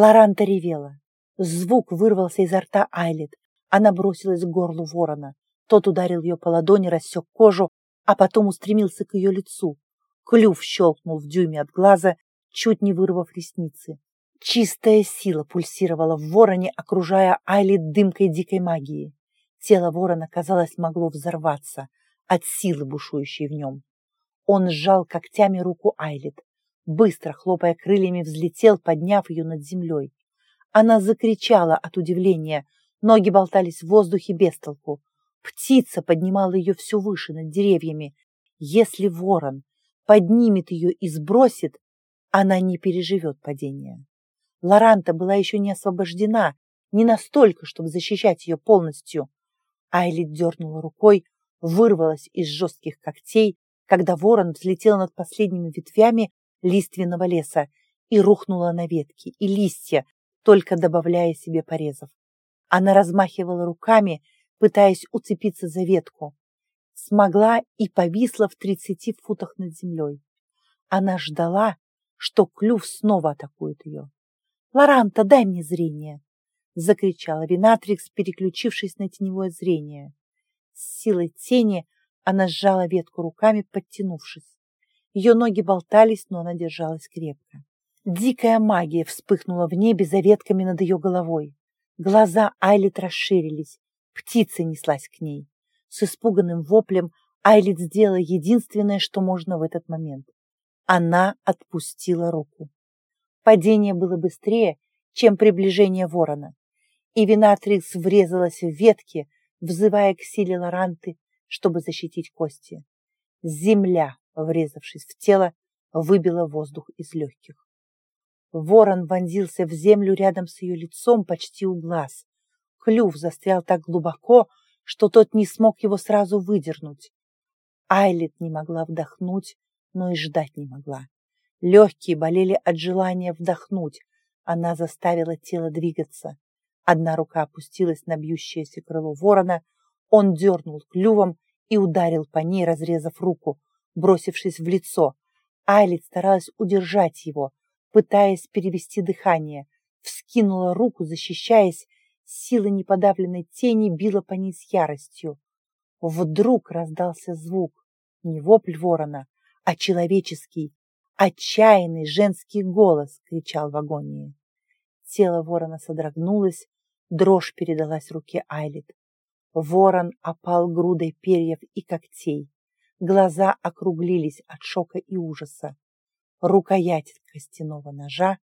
Лоранта ревела. Звук вырвался изо рта Айлет. Она бросилась к горлу ворона. Тот ударил ее по ладони, рассек кожу, а потом устремился к ее лицу. Клюв щелкнул в дюйме от глаза, чуть не вырвав ресницы. Чистая сила пульсировала в вороне, окружая Айлит дымкой дикой магии. Тело ворона, казалось, могло взорваться от силы, бушующей в нем. Он сжал когтями руку Айлит. Быстро, хлопая крыльями, взлетел, подняв ее над землей. Она закричала от удивления. Ноги болтались в воздухе без толку. Птица поднимала ее все выше над деревьями. Если ворон поднимет ее и сбросит, она не переживет падения. Лоранта была еще не освобождена, не настолько, чтобы защищать ее полностью. Айлит дернула рукой, вырвалась из жестких когтей, когда ворон взлетел над последними ветвями лиственного леса и рухнула на ветки и листья, только добавляя себе порезов. Она размахивала руками, пытаясь уцепиться за ветку. Смогла и повисла в тридцати футах над землей. Она ждала, что клюв снова атакует ее. «Лоранта, дай мне зрение!» — закричала Винатрикс, переключившись на теневое зрение. С силой тени она сжала ветку руками, подтянувшись. Ее ноги болтались, но она держалась крепко. Дикая магия вспыхнула в небе за ветками над ее головой. Глаза Айлит расширились. Птица неслась к ней. С испуганным воплем Айлит сделала единственное, что можно в этот момент. Она отпустила руку. Падение было быстрее, чем приближение ворона, и Винатрикс врезалась в ветки, взывая к силе Лоранты, чтобы защитить кости. Земля, врезавшись в тело, выбила воздух из легких. Ворон вонзился в землю рядом с ее лицом почти у глаз. Клюв застрял так глубоко, что тот не смог его сразу выдернуть. Айлет не могла вдохнуть, но и ждать не могла. Легкие болели от желания вдохнуть. Она заставила тело двигаться. Одна рука опустилась на бьющееся крыло ворона. Он дернул клювом и ударил по ней, разрезав руку, бросившись в лицо. Айлит старалась удержать его, пытаясь перевести дыхание. Вскинула руку, защищаясь. Сила неподавленной тени била по ней с яростью. Вдруг раздался звук. Не вопль ворона, а человеческий, отчаянный женский голос кричал в агонии. Тело ворона содрогнулось, дрожь передалась руке Айлит. Ворон опал грудой перьев и когтей. Глаза округлились от шока и ужаса. Рукоять костяного ножа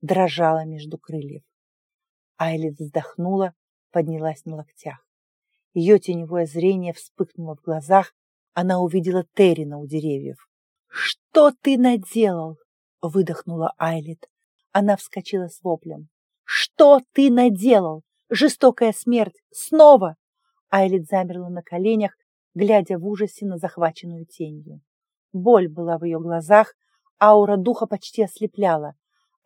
дрожала между крыльев. Айлит вздохнула, поднялась на локтях. Ее теневое зрение вспыхнуло в глазах, она увидела Террина у деревьев. «Что ты наделал?» — выдохнула Айлит. Она вскочила с воплем. «Что ты наделал? Жестокая смерть! Снова!» Айлит замерла на коленях, глядя в ужасе на захваченную тенью. Боль была в ее глазах, аура духа почти ослепляла.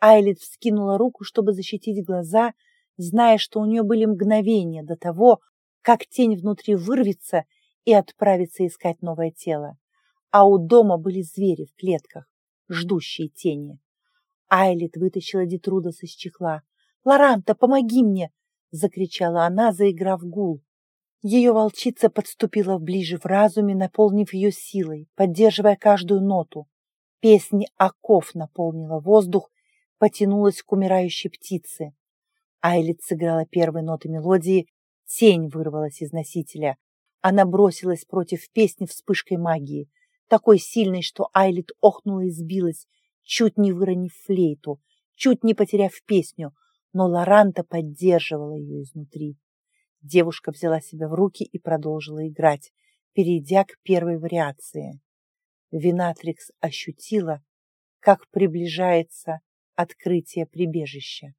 Айлит вскинула руку, чтобы защитить глаза, зная, что у нее были мгновения до того, как тень внутри вырвется и отправится искать новое тело. А у дома были звери в клетках, ждущие тени. Айлит вытащила Детрудас из чехла. «Лоранта, помоги мне!» — закричала она, заиграв гул. Ее волчица подступила ближе в разуме, наполнив ее силой, поддерживая каждую ноту. Песни оков наполнила воздух, потянулась к умирающей птице. Айлит сыграла первые ноты мелодии, тень вырвалась из носителя. Она бросилась против песни вспышкой магии, такой сильной, что Айлит охнула и сбилась, чуть не выронив флейту, чуть не потеряв песню, но Лоранта поддерживала ее изнутри. Девушка взяла себя в руки и продолжила играть, перейдя к первой вариации. Винатрикс ощутила, как приближается открытие прибежища,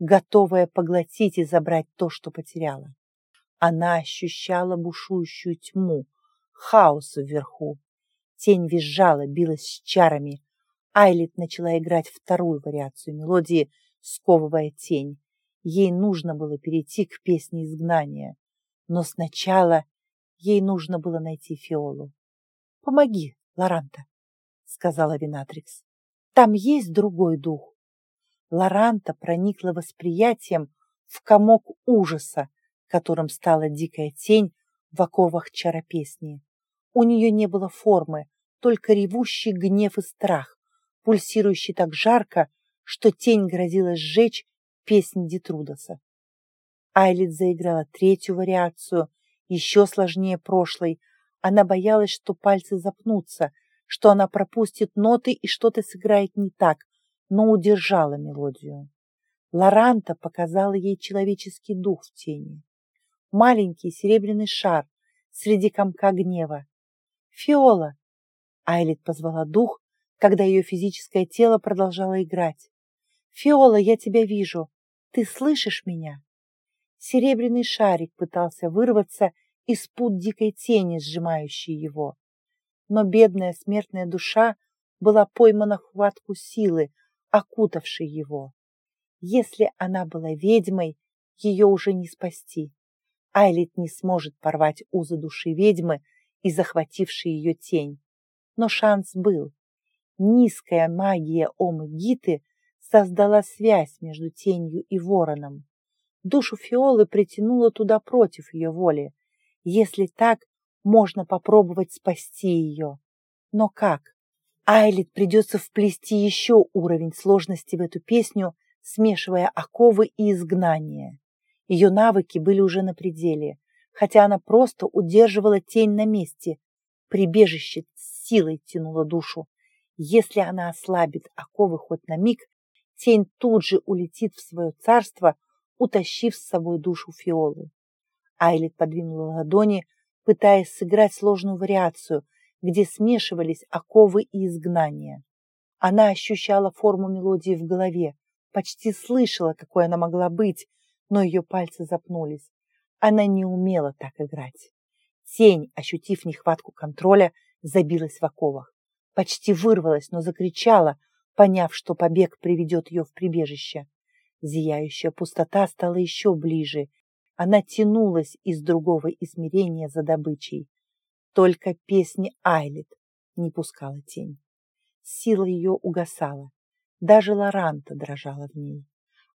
готовая поглотить и забрать то, что потеряла. Она ощущала бушующую тьму, хаос вверху. Тень визжала, билась с чарами. Айлит начала играть вторую вариацию мелодии, сковывая тень. Ей нужно было перейти к песне изгнания. Но сначала ей нужно было найти Фиолу. «Помоги, Лоранта», — сказала Винатрикс. «Там есть другой дух». Лоранта проникла восприятием в комок ужаса, которым стала дикая тень в оковах чаропесни. У нее не было формы, только ревущий гнев и страх, пульсирующий так жарко, что тень грозила сжечь песнь Детрудаса. Айлит заиграла третью вариацию, еще сложнее прошлой. Она боялась, что пальцы запнутся, что она пропустит ноты и что-то сыграет не так, но удержала мелодию. Лоранта показала ей человеческий дух в тени. Маленький серебряный шар среди комка гнева. «Фиола!» Айлит позвала дух, когда ее физическое тело продолжало играть. «Фиола, я тебя вижу. Ты слышишь меня?» Серебряный шарик пытался вырваться из пут дикой тени, сжимающей его. Но бедная смертная душа была поймана хватку силы, окутавшей его. Если она была ведьмой, ее уже не спасти. Айлит не сможет порвать узы души ведьмы и захватившей ее тень. Но шанс был. Низкая магия Омы Гиты создала связь между тенью и вороном. Душу Фиолы притянуло туда против ее воли. Если так, можно попробовать спасти ее. Но как? Айлит придется вплести еще уровень сложности в эту песню, смешивая оковы и изгнание. Ее навыки были уже на пределе, хотя она просто удерживала тень на месте. Прибежище силой тянуло душу. Если она ослабит оковы хоть на миг, тень тут же улетит в свое царство, утащив с собой душу Фиолы. Айлит подвинула ладони, пытаясь сыграть сложную вариацию, где смешивались оковы и изгнания. Она ощущала форму мелодии в голове, почти слышала, какой она могла быть, но ее пальцы запнулись. Она не умела так играть. Тень, ощутив нехватку контроля, забилась в оковах. Почти вырвалась, но закричала, поняв, что побег приведет ее в прибежище. Зияющая пустота стала еще ближе. Она тянулась из другого измерения за добычей. Только песни Айлет не пускала тень. Сила ее угасала. Даже Лоранта дрожала в ней.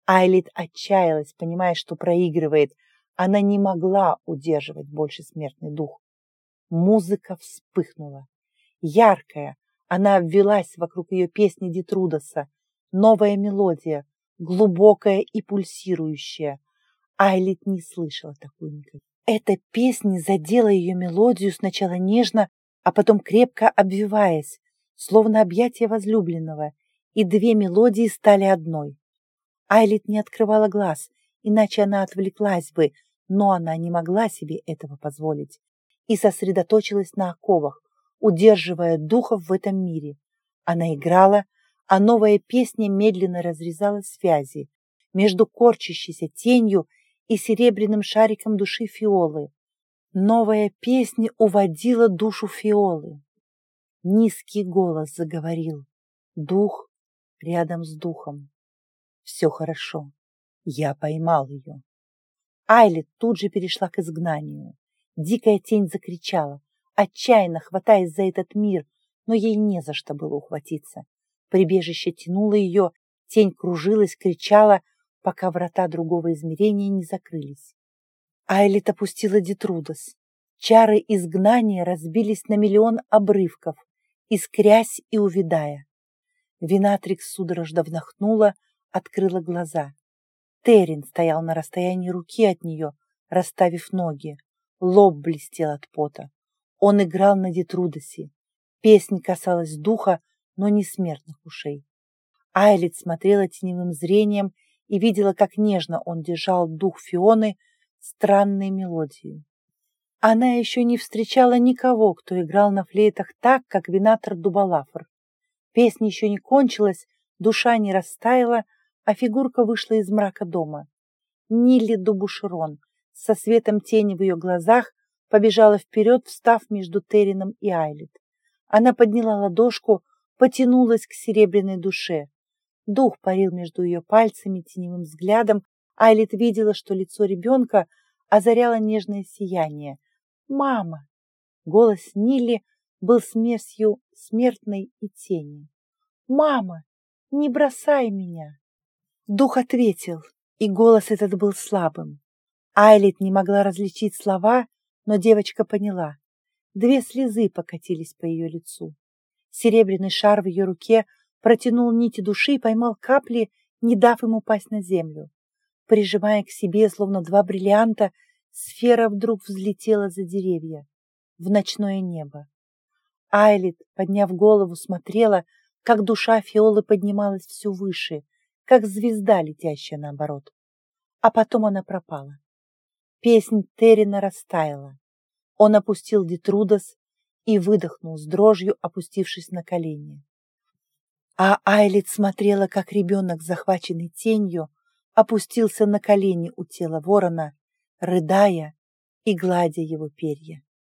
Айлит отчаялась, понимая, что проигрывает. Она не могла удерживать больше смертный дух. Музыка вспыхнула. Яркая, она обвелась вокруг ее песни Детрудаса. Новая мелодия, глубокая и пульсирующая. Айлит не слышала такую никогда. Эта песня задела ее мелодию сначала нежно, а потом крепко обвиваясь, словно объятие возлюбленного, и две мелодии стали одной. Айлит не открывала глаз, иначе она отвлеклась бы, но она не могла себе этого позволить и сосредоточилась на оковах, удерживая духов в этом мире. Она играла, а новая песня медленно разрезала связи между корчащейся тенью и серебряным шариком души Фиолы. Новая песня уводила душу Фиолы. Низкий голос заговорил. Дух рядом с духом. Все хорошо. Я поймал ее. Айлет тут же перешла к изгнанию. Дикая тень закричала, отчаянно хватаясь за этот мир, но ей не за что было ухватиться. Прибежище тянуло ее, тень кружилась, кричала, пока врата другого измерения не закрылись. Айлит опустила Детрудас. Чары изгнания разбились на миллион обрывков, искрясь и увидая. Винатрикс судорожно вдохнула, открыла глаза. Террин стоял на расстоянии руки от нее, расставив ноги. Лоб блестел от пота. Он играл на Детрудосе. Песня касалась духа, но не смертных ушей. Айлит смотрела теневым зрением и видела, как нежно он держал дух Фионы странной мелодией. Она еще не встречала никого, кто играл на флейтах так, как винатор Дубалафр. Песня еще не кончилась, душа не растаяла, а фигурка вышла из мрака дома. Нилли Дубушерон со светом тени в ее глазах побежала вперед, встав между Терином и Айлит. Она подняла ладошку, потянулась к серебряной душе. Дух парил между ее пальцами теневым взглядом. Айлит видела, что лицо ребенка озаряло нежное сияние. «Мама!» Голос Нилли был смесью смертной и тени. «Мама, не бросай меня!» Дух ответил, и голос этот был слабым. Айлит не могла различить слова, но девочка поняла. Две слезы покатились по ее лицу. Серебряный шар в ее руке протянул нити души и поймал капли, не дав ему упасть на землю. Прижимая к себе, словно два бриллианта, сфера вдруг взлетела за деревья, в ночное небо. Айлит, подняв голову, смотрела, как душа Фиолы поднималась все выше, как звезда, летящая наоборот. А потом она пропала. Песнь Террина растаяла. Он опустил Детрудас и выдохнул с дрожью, опустившись на колени. А Айлит смотрела, как ребенок, захваченный тенью, опустился на колени у тела ворона, рыдая и гладя его перья.